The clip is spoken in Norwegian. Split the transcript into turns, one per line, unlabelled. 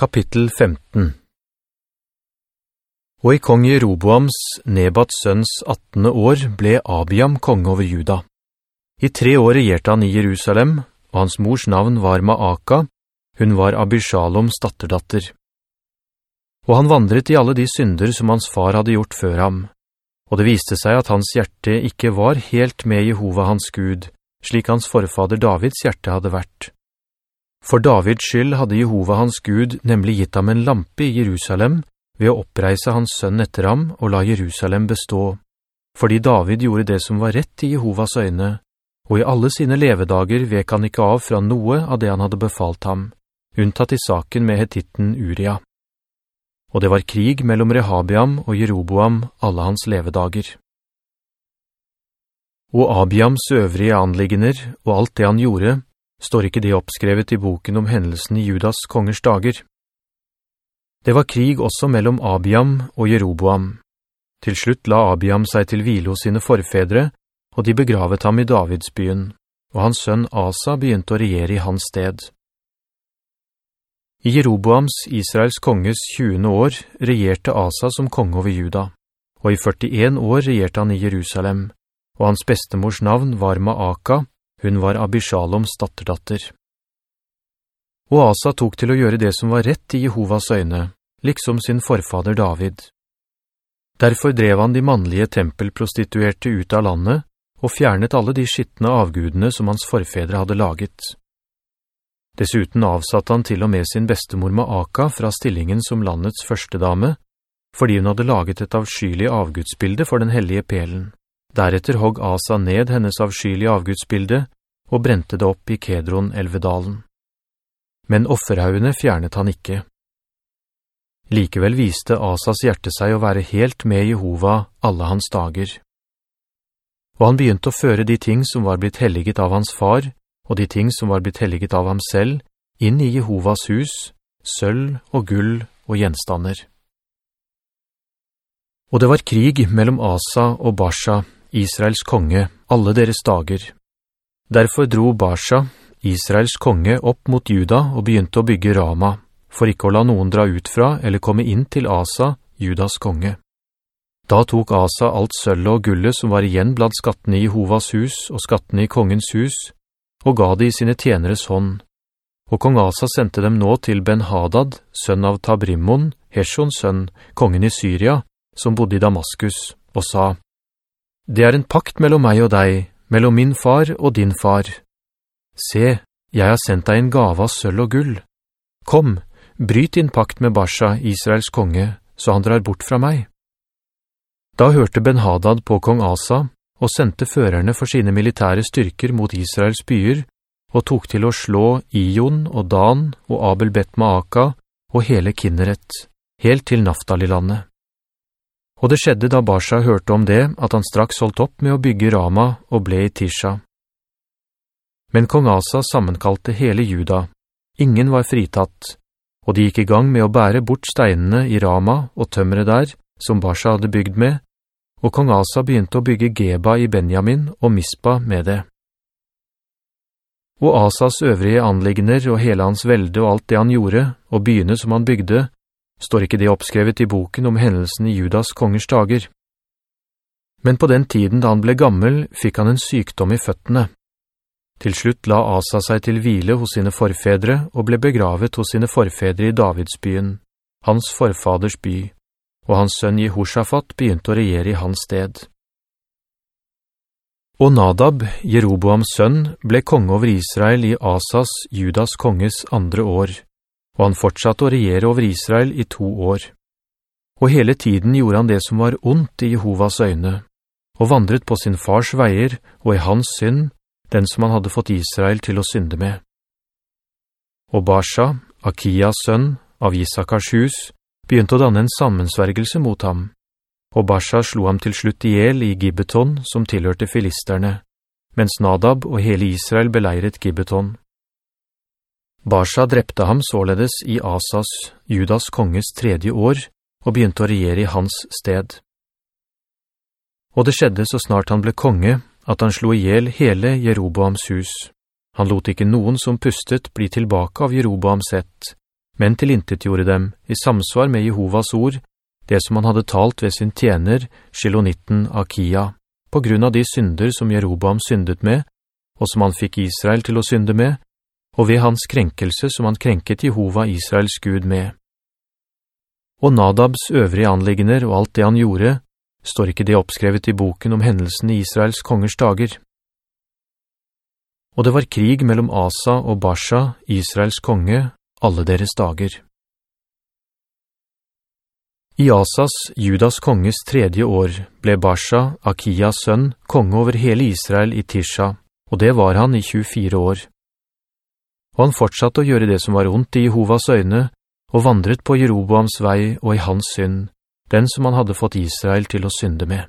Kapittel 15 Og i kong Jeroboams, Nebats sønns 18. år, ble Abiam kong over Juda. I tre år regjerte han i Jerusalem, og hans mors navn var Maaka, hun var Abishaloms datterdatter. Og han vandret i alle de synder som hans far hadde gjort før ham, og det viste seg at hans hjerte ikke var helt med Jehova hans Gud, slik hans forfader Davids hjerte hadde vært. For Davids skyld hadde Jehova hans Gud nemlig gitt ham en lampe i Jerusalem ved å oppreise hans sønn etter ham og la Jerusalem bestå, fordi David gjorde det som var rett i Jehovas øyne, og i alle sine levedager vek han ikke av fra noe av det han hadde befalt ham, unntatt i saken med hetitten Uria. Og det var krig mellom Rehabiam og Jeroboam alle hans levedager. Og Abiams øvrige anliggender og alt det han gjorde, står ikke det oppskrevet i boken om hendelsen i Judas kongers dager. Det var krig også mellom Abiam og Jeroboam. Til slutt la Abiam seg til hvile hos sine forfedre, og de begravet ham i Davidsbyen, og hans sønn Asa begynte å regjere i hans sted. I Jeroboams, Israels konges 20. år, regjerte Asa som konge over Juda, og i 41 år regjerte han i Jerusalem, og hans bestemors navn var Maaka, hun var Abishaloms datterdatter. Og Asa tok til å gjøre det som var rett i Jehovas øyne, liksom sin forfader David. Derfor drev han de mannlige tempelprostituerte ut av landet, og fjernet alle de skittende avgudene som hans forfedre hadde laget. Dessuten avsatte han til og med sin bestemor Maaka fra stillingen som landets første dame, fordi hun hadde laget et avskyelig avgudsbilde for den hellige pelen. Deretter hogg Asa ned hennes avskyelige avgudsbilde og brente det opp i Kedron-elvedalen. Men offerhaugene fjernet han ikke. Likevel viste Asas hjerte seg å være helt med Jehova alle hans dager. Og han begynte å føre de ting som var blitt helliget av hans far, og de ting som var blitt helliget av ham selv, inn i Jehovas hus, sølv og gull og gjenstander. Og det var krig mellom Asa og Basha, Israels konge, alle deres dager. Derfor dro Basha, Israels konge, opp mot Juda og begynte å bygge Rama, for ikke å la noen dra ut fra eller komme inn til Asa, Judas konge. Da tok Asa alt sølvet og gullet som var igjen blant skattene i Jehovas hus og skattene i kongens hus, og ga det i sine tjeneres hånd. Og kong Asa sendte dem nå til Ben-Hadad, sønn av Tabrimmon, Heshons sønn, kongen i Syria, som bodde i Damaskus, og sa, det er en pakt mellom meg og deg, mellom min far og din far. Se, jeg har sendt deg en gave av sølv og gull. Kom, bryt din pakt med Basha, Israels konge, så han drar bort fra meg. Da hørte Ben-Hadad på kong Asa, og sendte førerne for sine militære styrker mot Israels byer, og tok til å slå Ion og Dan og Abel Bet Maaka og hele Kinneret, helt til Naftali-landet. Og det skjedde da Basha hørte om det, at han straks holdt opp med å bygge Rama og ble i Tisha. Men kong Asa sammenkalte hele juda. Ingen var fritatt, og de gikk i gang med å bære bort steinene i Rama og tømmere der, som Basha hadde bygd med, og kong Asa begynte å bygge Geba i Benjamin og Mispa med det. Og Asas øvrige anliggender og hele hans velde og alt det han gjorde, og byene som han bygde, står ikke det oppskrevet i boken om hendelsen i Judas kongers dager. Men på den tiden da han ble gammel, fikk han en sykdom i føttene. Til slutt la Asa seg til hvile hos sine forfedre og ble begravet hos sine forfedre i Davidsbyen, hans forfaders by, og hans sønn Jehoshaphat begynte å regjere i hans sted. Og Nadab, Jeroboams sønn, ble konge over Israel i Asas, Judas konges andre år og han fortsatte å regjere over Israel i to år. Og hele tiden gjorde han det som var ondt i Jehovas øyne, og vandret på sin fars veier og i hans synd, den som han hadde fått Israel til å synde med. Og Basha, Akias sønn, av Isakars hus, begynte å danne en sammensvergelse mot ham. Og Basha slo ham til slutt ihjel i Gibbeton, som tilhørte filisterne, mens Nadab og hele Israel beleiret Gibbeton. Basha drepte ham således i Asas, Judas konges tredje år, og begynte å regjere i hans sted. Og det skjedde så snart han ble konge, at han slo ihjel hele Jeroboams hus. Han lot ikke noen som pustet bli tilbake av Jeroboams ett, men tilintetgjorde dem i samsvar med Jehovas ord, det som han hadde talt ved sin tjener, Shilonitten Akia, på grunn av de synder som Jeroboam syndet med, og som han fikk Israel til å synde med, og ved hans krenkelse som han krenket Jehova Israels Gud med. Og Nadabs øvrige anliggender og alt det han gjorde, står ikke det oppskrevet i boken om hendelsen i Israels kongers dager. Og det var krig mellom Asa og Basha, Israels konge, alle deres dager. I Asas, Judas konges tredje år, ble Basha, Akias sønn, konge over hele Israel i Tisha, og det var han i 24 år. Og han fortsatte å gjøre det som var ondt i Jehovas øyne, og vandret på Jeroboams vei og i hans synd, den som han hadde fått Israel til å synde med.